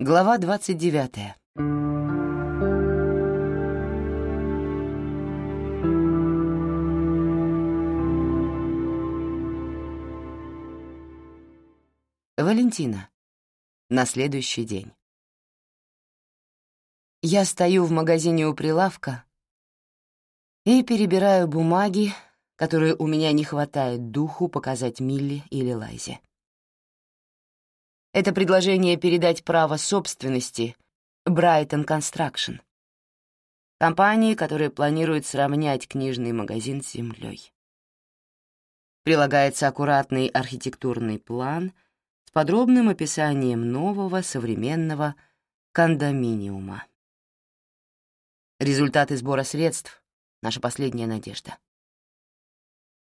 Глава 29. Валентина. На следующий день. Я стою в магазине у прилавка и перебираю бумаги, которые у меня не хватает духу показать Милли или Лайзе. Это предложение передать право собственности Brighton Construction, компании, которая планирует сравнять книжный магазин с землей. Прилагается аккуратный архитектурный план с подробным описанием нового современного кондоминиума. Результаты сбора средств — наша последняя надежда.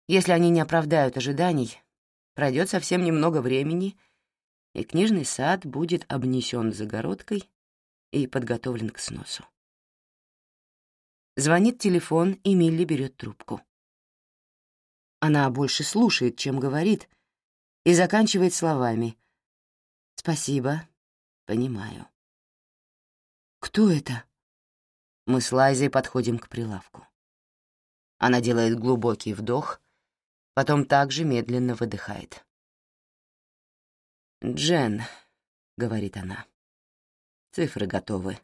Если они не оправдают ожиданий, пройдет совсем немного времени — и книжный сад будет обнесен загородкой и подготовлен к сносу. Звонит телефон, и Милли берет трубку. Она больше слушает, чем говорит, и заканчивает словами «Спасибо, понимаю». «Кто это?» Мы с Лайзой подходим к прилавку. Она делает глубокий вдох, потом также медленно выдыхает. «Джен», — говорит она, — «цифры готовы.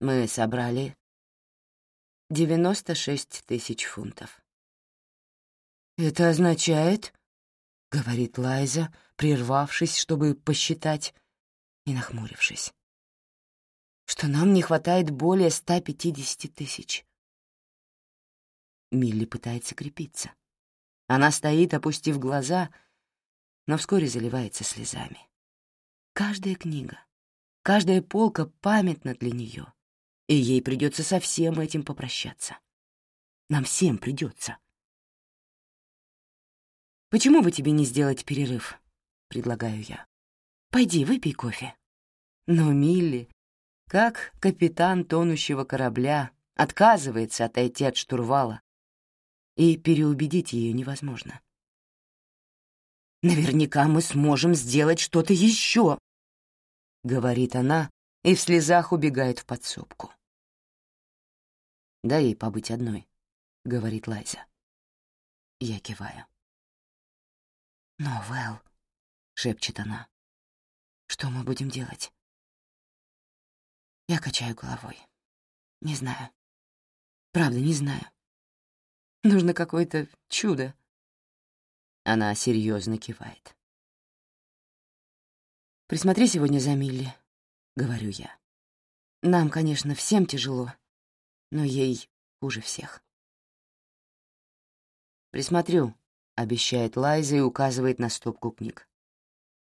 Мы собрали 96 тысяч фунтов». «Это означает», — говорит Лайза, прервавшись, чтобы посчитать, и нахмурившись, «что нам не хватает более 150 тысяч». Милли пытается крепиться. Она стоит, опустив глаза — но вскоре заливается слезами. Каждая книга, каждая полка памятна для нее, и ей придется со всем этим попрощаться. Нам всем придется. «Почему бы тебе не сделать перерыв?» — предлагаю я. «Пойди, выпей кофе». Но Милли, как капитан тонущего корабля, отказывается отойти от штурвала, и переубедить ее невозможно. Наверняка мы сможем сделать что-то еще, — говорит она и в слезах убегает в подсобку. «Дай ей побыть одной», — говорит Лайза. Я киваю. «Но, Вэл», — шепчет она, — «что мы будем делать?» Я качаю головой. Не знаю. Правда, не знаю. Нужно какое-то чудо, она серьезно кивает. «Присмотри сегодня за Милли», — говорю я. «Нам, конечно, всем тяжело, но ей хуже всех». «Присмотрю», — обещает Лайза и указывает на стопку книг.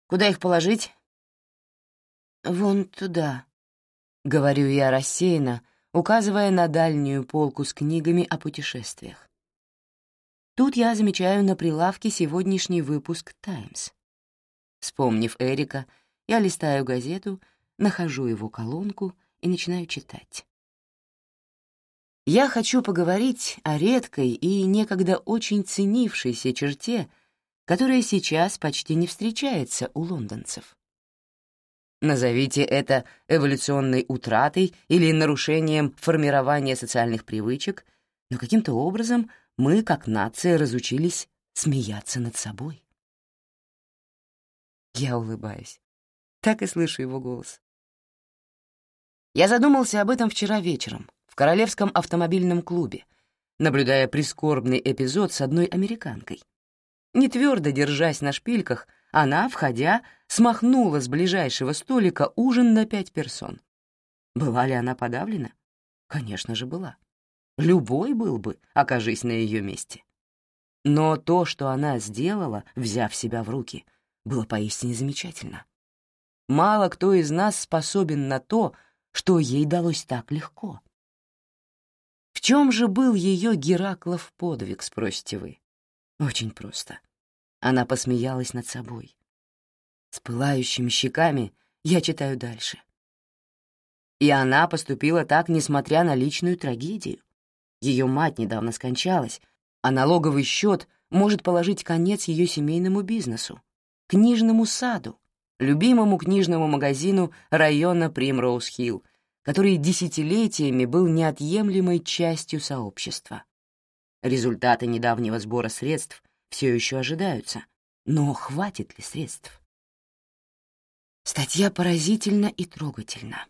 «Куда их положить?» «Вон туда», — говорю я рассеянно, указывая на дальнюю полку с книгами о путешествиях. Тут я замечаю на прилавке сегодняшний выпуск «Таймс». Вспомнив Эрика, я листаю газету, нахожу его колонку и начинаю читать. Я хочу поговорить о редкой и некогда очень ценившейся черте, которая сейчас почти не встречается у лондонцев. Назовите это эволюционной утратой или нарушением формирования социальных привычек, но каким-то образом — мы, как нация, разучились смеяться над собой. Я улыбаюсь. Так и слышу его голос. Я задумался об этом вчера вечером в Королевском автомобильном клубе, наблюдая прискорбный эпизод с одной американкой. Не твердо держась на шпильках, она, входя, смахнула с ближайшего столика ужин на пять персон. Была ли она подавлена? Конечно же, была. Любой был бы, окажись на ее месте. Но то, что она сделала, взяв себя в руки, было поистине замечательно. Мало кто из нас способен на то, что ей далось так легко. В чем же был ее Гераклов подвиг, спросите вы? Очень просто. Она посмеялась над собой. С пылающими щеками я читаю дальше. И она поступила так, несмотря на личную трагедию. Ее мать недавно скончалась, а налоговый счет может положить конец ее семейному бизнесу, книжному саду, любимому книжному магазину района Примроуз-Хилл, который десятилетиями был неотъемлемой частью сообщества. Результаты недавнего сбора средств все еще ожидаются, но хватит ли средств? Статья поразительна и трогательна.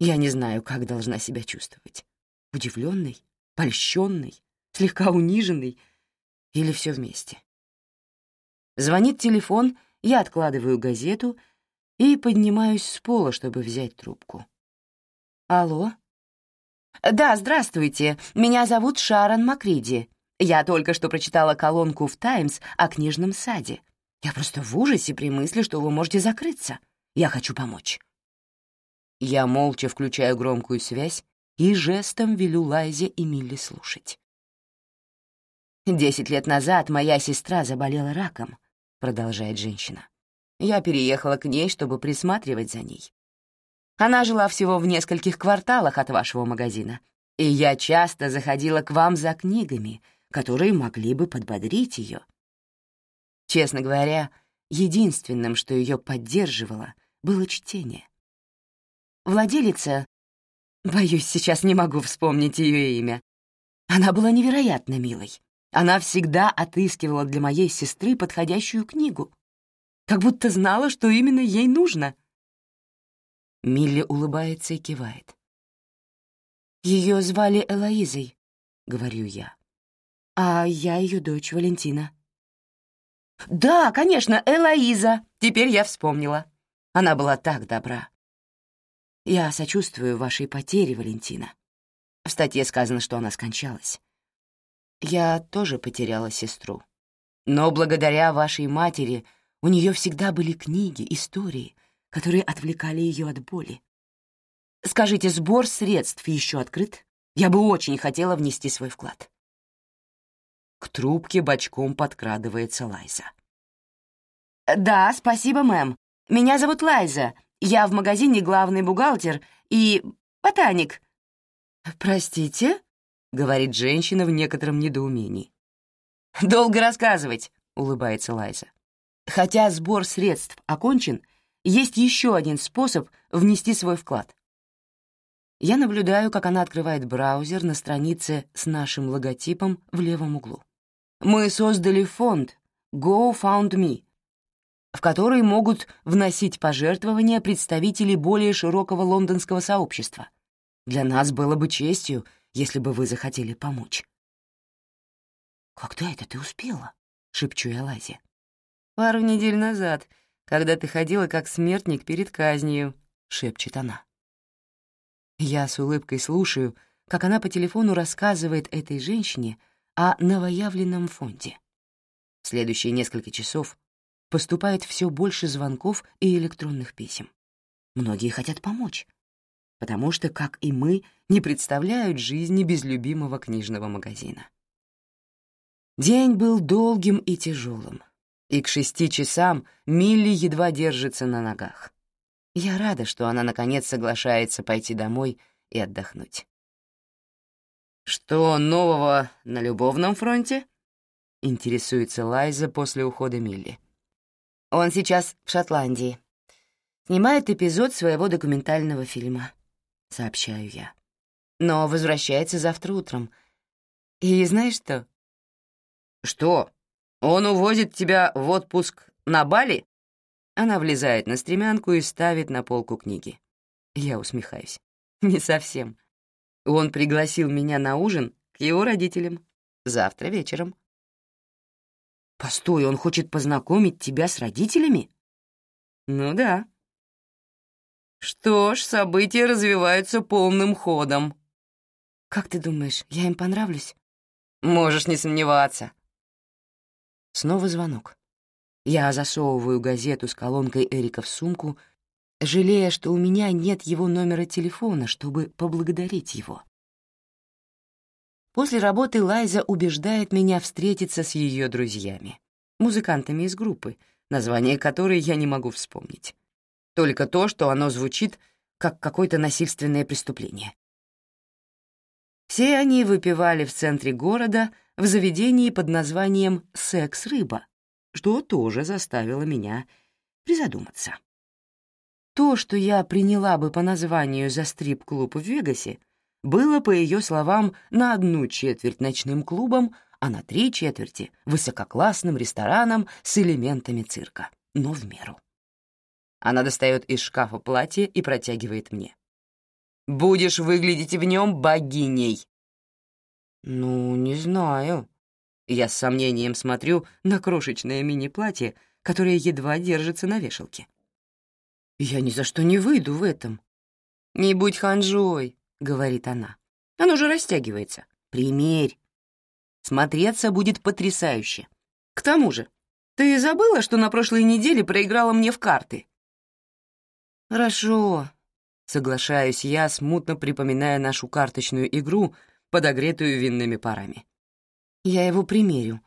Я не знаю, как должна себя чувствовать. Удивленной, польщенной, слегка униженной или все вместе. Звонит телефон, я откладываю газету и поднимаюсь с пола, чтобы взять трубку. «Алло?» «Да, здравствуйте. Меня зовут Шарон Макриди. Я только что прочитала колонку в «Таймс» о книжном саде. Я просто в ужасе при мысли, что вы можете закрыться. Я хочу помочь». Я молча включаю громкую связь и жестом велю Лайзе и Милли слушать. «Десять лет назад моя сестра заболела раком», — продолжает женщина. «Я переехала к ней, чтобы присматривать за ней. Она жила всего в нескольких кварталах от вашего магазина, и я часто заходила к вам за книгами, которые могли бы подбодрить ее. Честно говоря, единственным, что ее поддерживало, было чтение. Владелица, боюсь, сейчас не могу вспомнить ее имя, она была невероятно милой. Она всегда отыскивала для моей сестры подходящую книгу, как будто знала, что именно ей нужно — Милли улыбается и кивает. Ее звали Элоизой, говорю я. А я ее дочь Валентина. Да, конечно, Элоиза. Теперь я вспомнила. Она была так добра. Я сочувствую вашей потере, Валентина. В статье сказано, что она скончалась. Я тоже потеряла сестру. Но благодаря вашей матери у нее всегда были книги, истории, которые отвлекали ее от боли. Скажите, сбор средств еще открыт? Я бы очень хотела внести свой вклад. К трубке бочком подкрадывается Лайза. «Да, спасибо, мэм. Меня зовут Лайза. Я в магазине главный бухгалтер и ботаник». «Простите?» — говорит женщина в некотором недоумении. «Долго рассказывать», — улыбается Лайза. «Хотя сбор средств окончен, есть еще один способ внести свой вклад. Я наблюдаю, как она открывает браузер на странице с нашим логотипом в левом углу. Мы создали фонд GoFundMe, в который могут вносить пожертвования представители более широкого лондонского сообщества. Для нас было бы честью, если бы вы захотели помочь. «Когда это ты успела?» — шепчу я Лазе. «Пару недель назад», когда ты ходила как смертник перед казнью», — шепчет она. Я с улыбкой слушаю, как она по телефону рассказывает этой женщине о новоявленном фонде. В следующие несколько часов поступает все больше звонков и электронных писем. Многие хотят помочь, потому что, как и мы, не представляют жизни без любимого книжного магазина. День был долгим и тяжелым и к шести часам Милли едва держится на ногах. Я рада, что она, наконец, соглашается пойти домой и отдохнуть. «Что нового на любовном фронте?» — интересуется Лайза после ухода Милли. «Он сейчас в Шотландии. Снимает эпизод своего документального фильма», — сообщаю я. «Но возвращается завтра утром. И знаешь что?» «Что?» Он увозит тебя в отпуск на Бали?» Она влезает на стремянку и ставит на полку книги. Я усмехаюсь. «Не совсем. Он пригласил меня на ужин к его родителям. Завтра вечером». «Постой, он хочет познакомить тебя с родителями?» «Ну да». «Что ж, события развиваются полным ходом». «Как ты думаешь, я им понравлюсь?» «Можешь не сомневаться», Снова звонок. Я засовываю газету с колонкой Эрика в сумку, жалея, что у меня нет его номера телефона, чтобы поблагодарить его. После работы Лайза убеждает меня встретиться с ее друзьями, музыкантами из группы, название которой я не могу вспомнить. Только то, что оно звучит как какое-то насильственное преступление. Все они выпивали в центре города в заведении под названием «Секс-рыба», что тоже заставило меня призадуматься. То, что я приняла бы по названию за стрип-клуб в Вегасе, было, по ее словам, на одну четверть ночным клубом, а на три четверти — высококлассным рестораном с элементами цирка, но в меру. Она достает из шкафа платье и протягивает мне. «Будешь выглядеть в нем богиней!» «Ну, не знаю». Я с сомнением смотрю на крошечное мини-платье, которое едва держится на вешалке. «Я ни за что не выйду в этом». «Не будь ханжой», — говорит она. «Оно же растягивается. Примерь. Смотреться будет потрясающе. К тому же, ты забыла, что на прошлой неделе проиграла мне в карты?» «Хорошо», — соглашаюсь я, смутно припоминая нашу карточную игру, подогретую винными парами. «Я его примерю,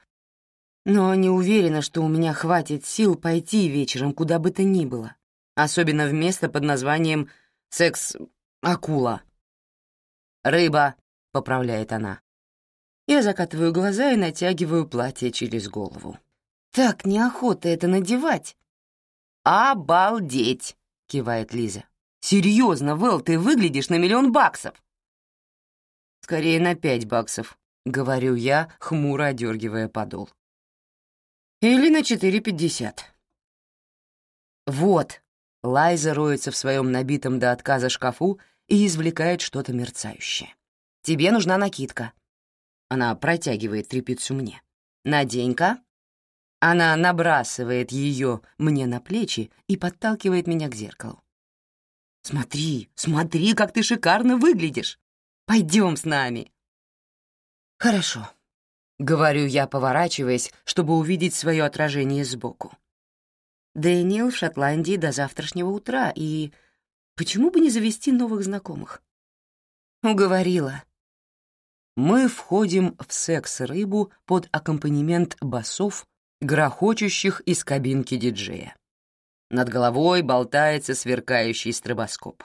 но не уверена, что у меня хватит сил пойти вечером куда бы то ни было, особенно в место под названием «Секс-акула». «Рыба», — поправляет она. Я закатываю глаза и натягиваю платье через голову. Так неохота это надевать. «Обалдеть!» — кивает Лиза. «Серьезно, Вэл, ты выглядишь на миллион баксов!» «Скорее на пять баксов», — говорю я, хмуро одергивая подол. «Или на четыре пятьдесят». «Вот», — Лайза роется в своем набитом до отказа шкафу и извлекает что-то мерцающее. «Тебе нужна накидка». Она протягивает трепицу мне. «Надень-ка». Она набрасывает ее мне на плечи и подталкивает меня к зеркалу. «Смотри, смотри, как ты шикарно выглядишь! Пойдем с нами!» «Хорошо», — говорю я, поворачиваясь, чтобы увидеть свое отражение сбоку. Дэниел в Шотландии до завтрашнего утра, и почему бы не завести новых знакомых? Уговорила. Мы входим в секс-рыбу под аккомпанемент басов грохочущих из кабинки диджея. Над головой болтается сверкающий стробоскоп.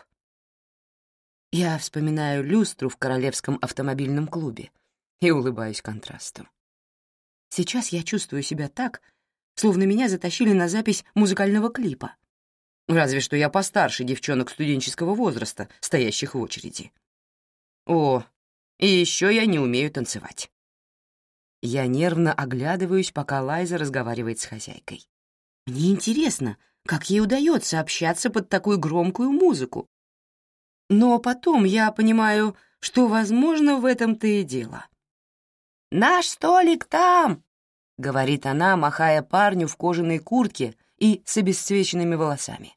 Я вспоминаю люстру в Королевском автомобильном клубе и улыбаюсь контрасту. Сейчас я чувствую себя так, словно меня затащили на запись музыкального клипа. Разве что я постарше девчонок студенческого возраста, стоящих в очереди. О, и еще я не умею танцевать. Я нервно оглядываюсь, пока Лайза разговаривает с хозяйкой. Мне интересно, как ей удается общаться под такую громкую музыку. Но потом я понимаю, что, возможно, в этом-то и дело. «Наш столик там!» — говорит она, махая парню в кожаной куртке и с обесцвеченными волосами.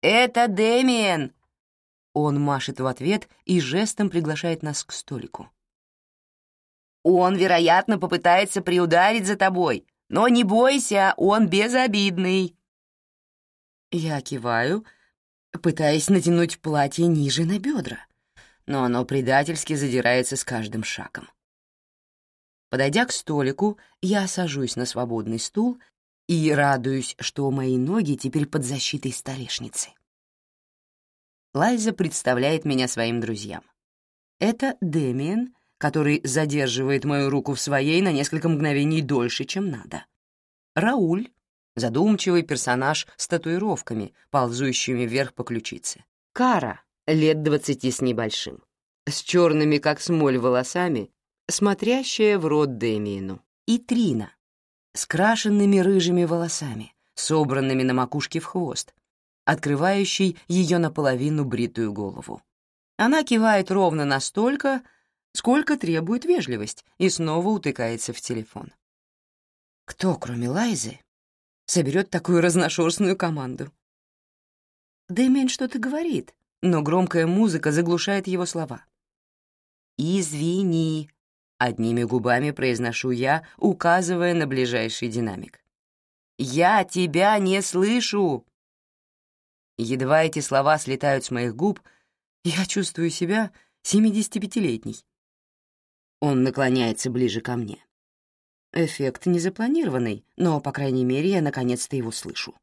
«Это Дэмиен!» Он машет в ответ и жестом приглашает нас к столику. Он, вероятно, попытается приударить за тобой, но не бойся, он безобидный». Я киваю, пытаясь натянуть платье ниже на бедра, но оно предательски задирается с каждым шагом. Подойдя к столику, я сажусь на свободный стул и радуюсь, что мои ноги теперь под защитой столешницы. Лайза представляет меня своим друзьям. Это Дэмиен который задерживает мою руку в своей на несколько мгновений дольше, чем надо. Рауль — задумчивый персонаж с татуировками, ползущими вверх по ключице. Кара — лет двадцати с небольшим, с черными, как смоль, волосами, смотрящая в рот Демиину. И Трина с крашенными рыжими волосами, собранными на макушке в хвост, открывающий ее наполовину бритую голову. Она кивает ровно настолько, сколько требует вежливость, и снова утыкается в телефон. Кто, кроме Лайзы, соберет такую разношерстную команду? Дэмиен что-то говорит, но громкая музыка заглушает его слова. «Извини», — одними губами произношу я, указывая на ближайший динамик. «Я тебя не слышу!» Едва эти слова слетают с моих губ, я чувствую себя 75-летней. Он наклоняется ближе ко мне. Эффект незапланированный, но, по крайней мере, я наконец-то его слышу.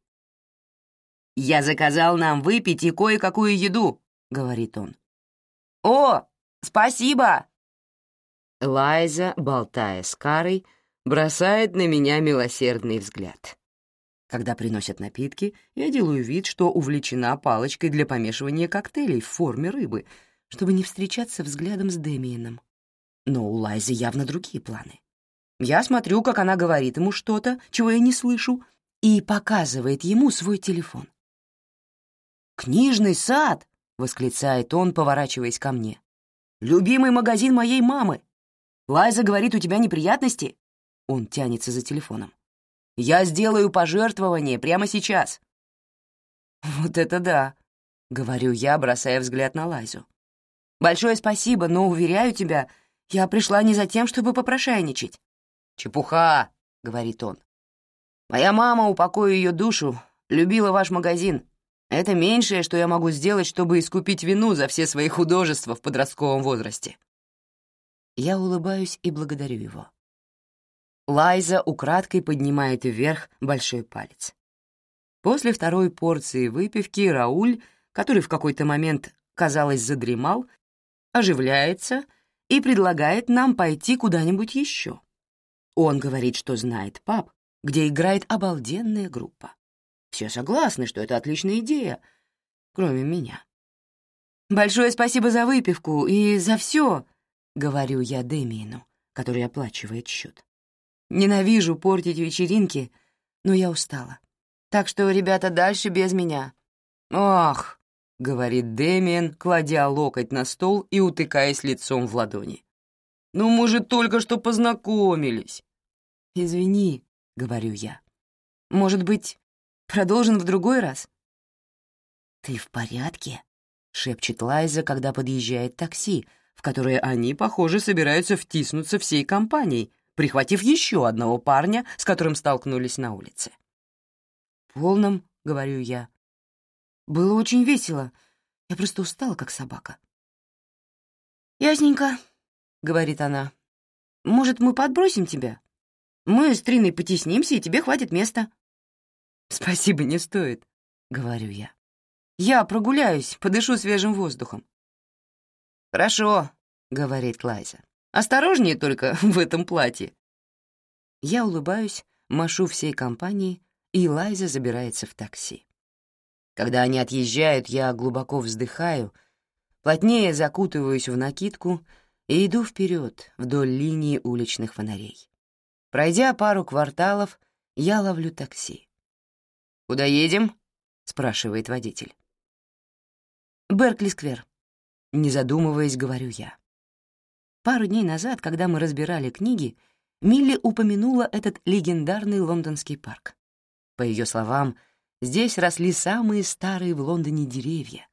«Я заказал нам выпить и кое-какую еду», — говорит он. «О, спасибо!» Лайза, болтая с Карой, бросает на меня милосердный взгляд. Когда приносят напитки, я делаю вид, что увлечена палочкой для помешивания коктейлей в форме рыбы, чтобы не встречаться взглядом с Дэмиеном. Но у Лайзы явно другие планы. Я смотрю, как она говорит ему что-то, чего я не слышу, и показывает ему свой телефон. «Книжный сад!» — восклицает он, поворачиваясь ко мне. «Любимый магазин моей мамы! Лайза говорит, у тебя неприятности?» Он тянется за телефоном. «Я сделаю пожертвование прямо сейчас». «Вот это да!» — говорю я, бросая взгляд на Лайзу. «Большое спасибо, но, уверяю тебя, я пришла не за тем, чтобы попрошайничать». «Чепуха!» — говорит он. «Моя мама, упокою ее душу, любила ваш магазин. Это меньшее, что я могу сделать, чтобы искупить вину за все свои художества в подростковом возрасте. Я улыбаюсь и благодарю его. Лайза украдкой поднимает вверх большой палец. После второй порции выпивки Рауль, который в какой-то момент, казалось, задремал, оживляется и предлагает нам пойти куда-нибудь еще. Он говорит, что знает паб, где играет обалденная группа. Все согласны, что это отличная идея, кроме меня. «Большое спасибо за выпивку и за все», — говорю я Дэмиену, который оплачивает счет. «Ненавижу портить вечеринки, но я устала. Так что, ребята, дальше без меня». «Ах», — говорит Дэмиен, кладя локоть на стол и утыкаясь лицом в ладони. «Ну, мы же только что познакомились». «Извини», — говорю я. «Может быть, Продолжим в другой раз». «Ты в порядке?» — шепчет Лайза, когда подъезжает такси, в которое они, похоже, собираются втиснуться всей компанией, прихватив еще одного парня, с которым столкнулись на улице. «Полном», — говорю я. «Было очень весело. Я просто устала, как собака». «Ясненько», — говорит она. «Может, мы подбросим тебя? Мы с Триной потеснимся, и тебе хватит места». «Спасибо, не стоит», — говорю я. «Я прогуляюсь, подышу свежим воздухом». «Хорошо», — говорит Лайза. «Осторожнее только в этом платье». Я улыбаюсь, машу всей компании, и Лайза забирается в такси. Когда они отъезжают, я глубоко вздыхаю, плотнее закутываюсь в накидку и иду вперед вдоль линии уличных фонарей. Пройдя пару кварталов, я ловлю такси. «Куда едем?» — спрашивает водитель. «Беркли-сквер», — не задумываясь, говорю я. Пару дней назад, когда мы разбирали книги, Милли упомянула этот легендарный лондонский парк. По ее словам, здесь росли самые старые в Лондоне деревья.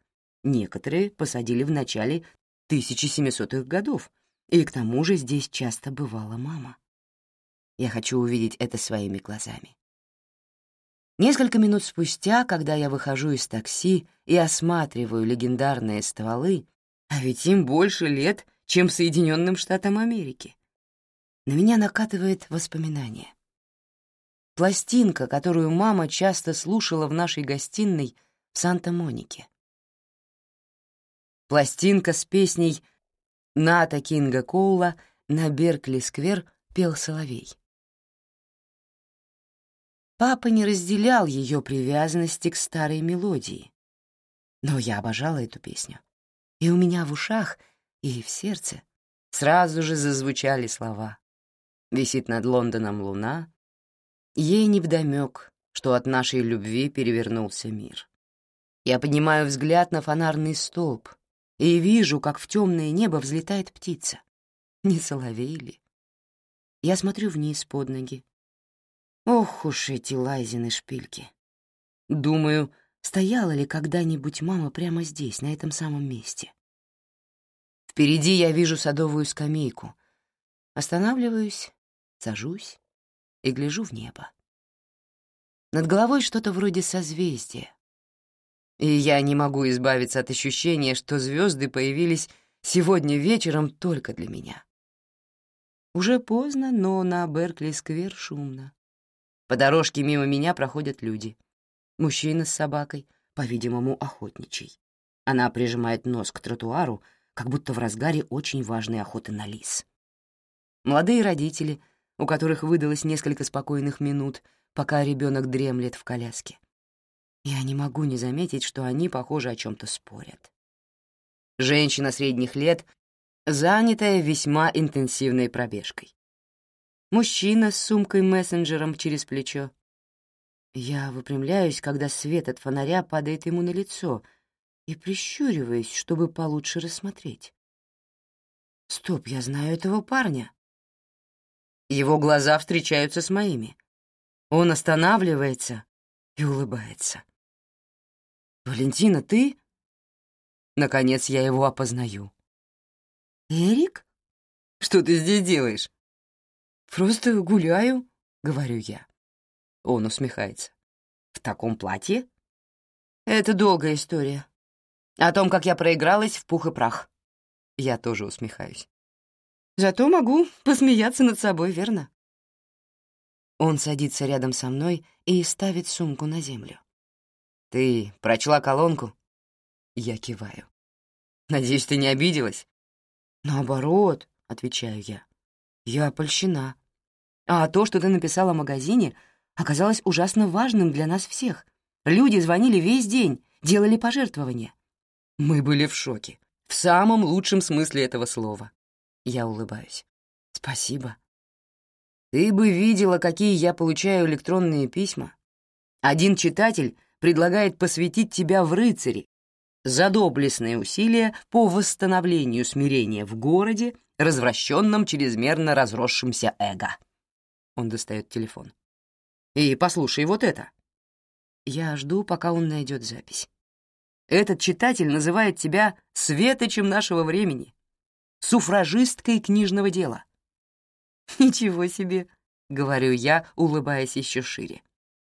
Некоторые посадили в начале 1700-х годов, и к тому же здесь часто бывала мама. Я хочу увидеть это своими глазами. Несколько минут спустя, когда я выхожу из такси и осматриваю легендарные стволы, а ведь им больше лет, чем Соединенным Штатам Америки, на меня накатывает воспоминание. Пластинка, которую мама часто слушала в нашей гостиной в Санта-Монике. Пластинка с песней Ната Кинга Коула на Беркли-сквер пел соловей. Папа не разделял ее привязанности к старой мелодии. Но я обожала эту песню. И у меня в ушах и в сердце сразу же зазвучали слова. Висит над Лондоном луна, ей невдомёк, что от нашей любви перевернулся мир. Я поднимаю взгляд на фонарный столб и вижу, как в темное небо взлетает птица. Не соловей ли? Я смотрю вниз под ноги Ох уж эти Лайзины шпильки. Думаю, стояла ли когда-нибудь мама прямо здесь, на этом самом месте. Впереди я вижу садовую скамейку. Останавливаюсь, сажусь и гляжу в небо. Над головой что-то вроде созвездия. И я не могу избавиться от ощущения, что звезды появились сегодня вечером только для меня. Уже поздно, но на Беркли-сквер шумно. По дорожке мимо меня проходят люди. Мужчина с собакой, по-видимому, охотничий. Она прижимает нос к тротуару, как будто в разгаре очень важной охоты на лис. Молодые родители, у которых выдалось несколько спокойных минут, пока ребенок дремлет в коляске. Я не могу не заметить, что они, похоже, о чем-то спорят. Женщина средних лет, занятая весьма интенсивной пробежкой. Мужчина с сумкой-мессенджером через плечо. Я выпрямляюсь, когда свет от фонаря падает ему на лицо, и прищуриваюсь, чтобы получше рассмотреть. Стоп, я знаю этого парня. Его глаза встречаются с моими. Он останавливается и улыбается. «Валентина, ты?» Наконец я его опознаю. «Эрик? Что ты здесь делаешь?» «Просто гуляю», — говорю я. Он усмехается. «В таком платье?» «Это долгая история. О том, как я проигралась в пух и прах». Я тоже усмехаюсь. «Зато могу посмеяться над собой, верно?» Он садится рядом со мной и ставит сумку на землю. «Ты прочла колонку?» Я киваю. «Надеюсь, ты не обиделась?» «Наоборот», — отвечаю я. «Я польщена. А то, что ты написала в магазине, оказалось ужасно важным для нас всех. Люди звонили весь день, делали пожертвования. Мы были в шоке. В самом лучшем смысле этого слова. Я улыбаюсь. Спасибо. Ты бы видела, какие я получаю электронные письма. Один читатель предлагает посвятить тебя в рыцари за доблестные усилия по восстановлению смирения в городе, развращенном чрезмерно разросшимся эго. Он достает телефон. И послушай вот это. Я жду, пока он найдет запись. Этот читатель называет тебя светочем нашего времени, суфражисткой книжного дела. Ничего себе, говорю я, улыбаясь еще шире.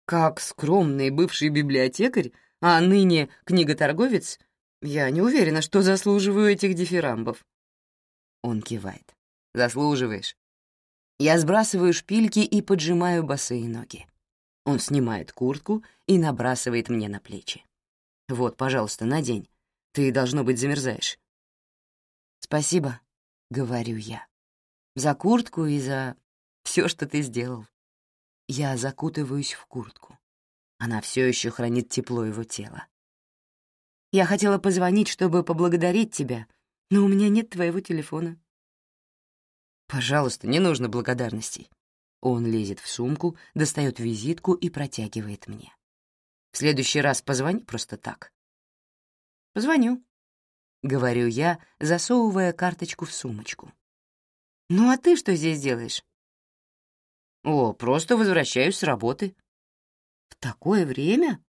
Как скромный бывший библиотекарь, а ныне книготорговец, я не уверена, что заслуживаю этих дифирамбов. Он кивает. Заслуживаешь. Я сбрасываю шпильки и поджимаю босые ноги. Он снимает куртку и набрасывает мне на плечи. «Вот, пожалуйста, надень. Ты, должно быть, замерзаешь». «Спасибо», — говорю я. «За куртку и за все, что ты сделал». Я закутываюсь в куртку. Она все еще хранит тепло его тела. «Я хотела позвонить, чтобы поблагодарить тебя, но у меня нет твоего телефона». «Пожалуйста, не нужно благодарностей». Он лезет в сумку, достает визитку и протягивает мне. «В следующий раз позвони просто так». «Позвоню», — говорю я, засовывая карточку в сумочку. «Ну а ты что здесь делаешь?» «О, просто возвращаюсь с работы». «В такое время?»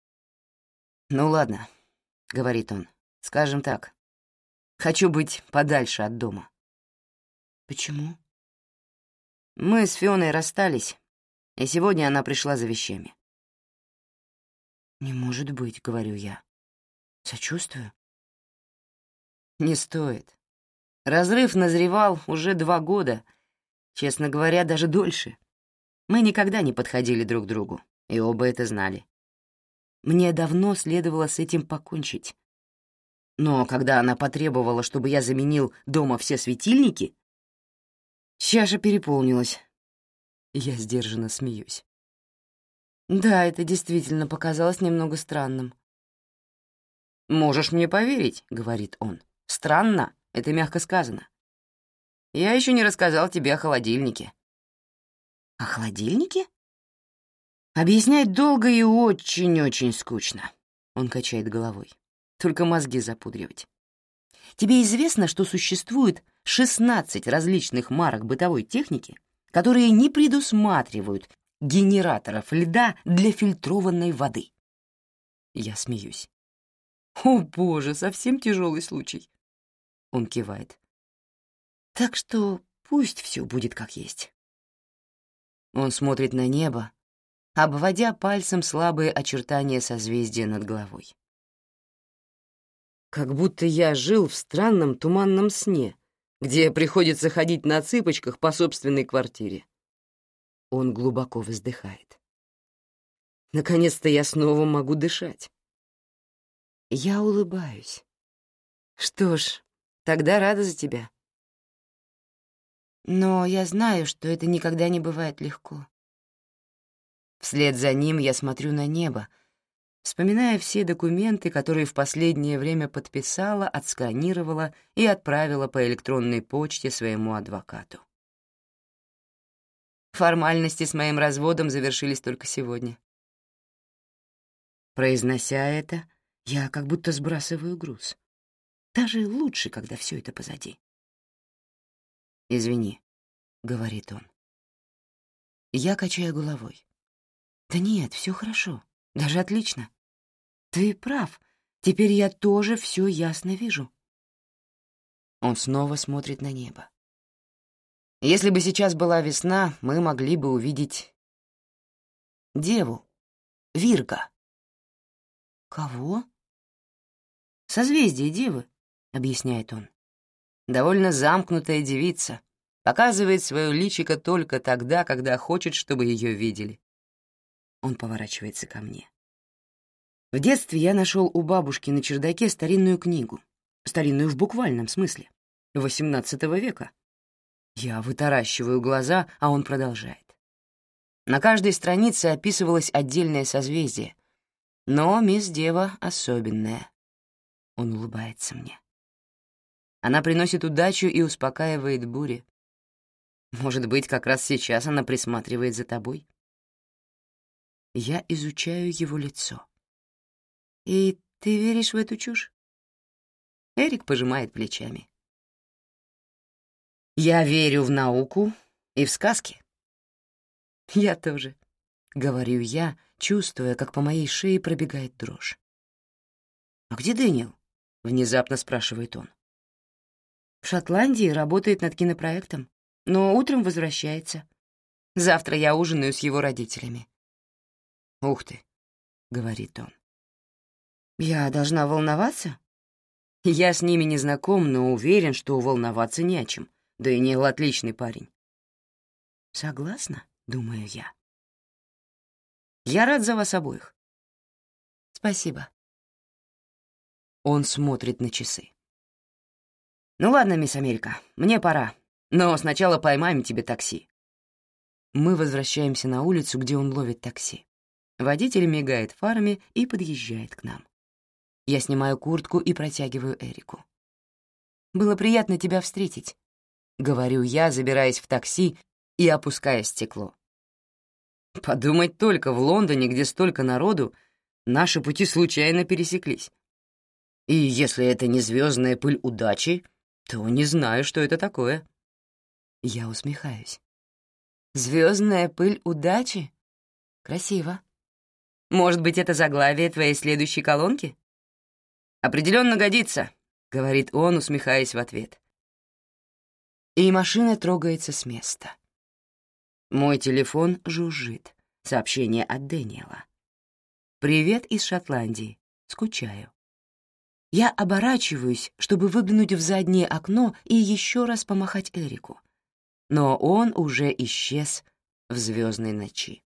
«Ну ладно», — говорит он, — «скажем так. Хочу быть подальше от дома». «Почему?» Мы с Фионой расстались, и сегодня она пришла за вещами. «Не может быть», — говорю я. «Сочувствую». «Не стоит. Разрыв назревал уже два года, честно говоря, даже дольше. Мы никогда не подходили друг другу, и оба это знали. Мне давно следовало с этим покончить. Но когда она потребовала, чтобы я заменил дома все светильники, чаша переполнилась. Я сдержанно смеюсь. Да, это действительно показалось немного странным. «Можешь мне поверить», — говорит он. «Странно, это мягко сказано. Я еще не рассказал тебе о холодильнике». «О холодильнике?» Объяснять долго и очень-очень скучно. Он качает головой. Только мозги запудривать. Тебе известно, что существует 16 различных марок бытовой техники, которые не предусматривают генераторов льда для фильтрованной воды. Я смеюсь. О, боже, совсем тяжелый случай. Он кивает. Так что пусть все будет как есть. Он смотрит на небо, обводя пальцем слабые очертания созвездия над головой. Как будто я жил в странном туманном сне, где приходится ходить на цыпочках по собственной квартире. Он глубоко вздыхает. Наконец-то я снова могу дышать. Я улыбаюсь. Что ж, тогда рада за тебя. Но я знаю, что это никогда не бывает легко. Вслед за ним я смотрю на небо, вспоминая все документы, которые в последнее время подписала, отсканировала и отправила по электронной почте своему адвокату. Формальности с моим разводом завершились только сегодня. Произнося это, я как будто сбрасываю груз. Даже лучше, когда все это позади. «Извини», — говорит он. Я качаю головой. «Да нет, все хорошо, даже отлично. Ты прав, теперь я тоже все ясно вижу». Он снова смотрит на небо. Если бы сейчас была весна, мы могли бы увидеть деву, Вирга. Кого? Созвездие девы, объясняет он. Довольно замкнутая девица, показывает свое личико только тогда, когда хочет, чтобы ее видели. Он поворачивается ко мне. В детстве я нашел у бабушки на чердаке старинную книгу, старинную в буквальном смысле, XVIII века, я вытаращиваю глаза, а он продолжает. На каждой странице описывалось отдельное созвездие, но мисс Дева особенная. Он улыбается мне. Она приносит удачу и успокаивает бури. Может быть, как раз сейчас она присматривает за тобой? Я изучаю его лицо. «И ты веришь в эту чушь?» Эрик пожимает плечами. Я верю в науку и в сказки. Я тоже, — говорю я, чувствуя, как по моей шее пробегает дрожь. «А где Дэниел?» — внезапно спрашивает он. «В Шотландии работает над кинопроектом, но утром возвращается. Завтра я ужинаю с его родителями». «Ух ты», — говорит он. «Я должна волноваться?» Я с ними не знаком, но уверен, что волноваться не о чем. Дэниел отличный парень. Согласна, думаю я. Я рад за вас обоих. Спасибо. Он смотрит на часы. Ну ладно, мисс Америка, мне пора, но сначала поймаем тебе такси. Мы возвращаемся на улицу, где он ловит такси. Водитель мигает фарами и подъезжает к нам. Я снимаю куртку и протягиваю Эрику. «Было приятно тебя встретить», — говорю я, забираясь в такси и опуская стекло. Подумать только, в Лондоне, где столько народу, наши пути случайно пересеклись. И если это не звездная пыль удачи, то не знаю, что это такое. Я усмехаюсь. Звездная пыль удачи? Красиво. Может быть, это заглавие твоей следующей колонки? Определенно годится, говорит он, усмехаясь в ответ и машина трогается с места. Мой телефон жужжит. Сообщение от Дэниела. «Привет из Шотландии. Скучаю». Я оборачиваюсь, чтобы выглянуть в заднее окно и еще раз помахать Эрику. Но он уже исчез в звездной ночи.